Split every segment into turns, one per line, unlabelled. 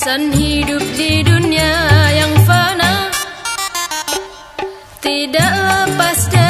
Insan hidup di dunia yang fana. Tidak lepas dari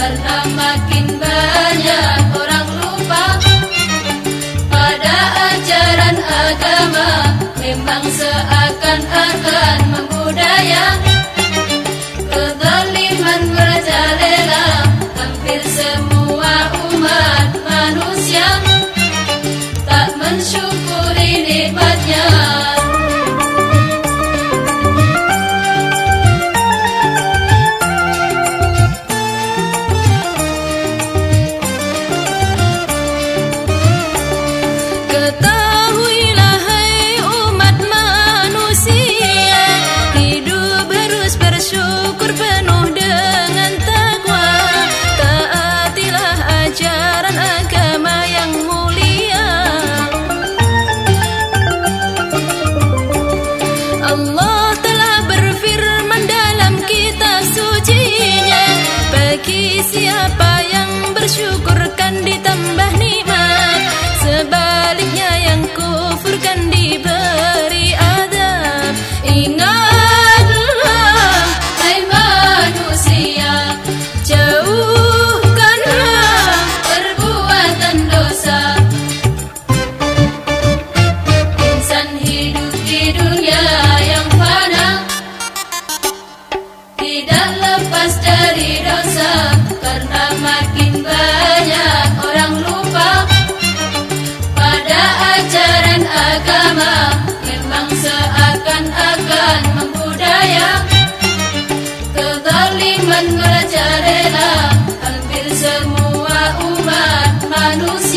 Ingat memang seakan-akan seakan-akan membudaya kezaliman merajalela hampir semua umat manusia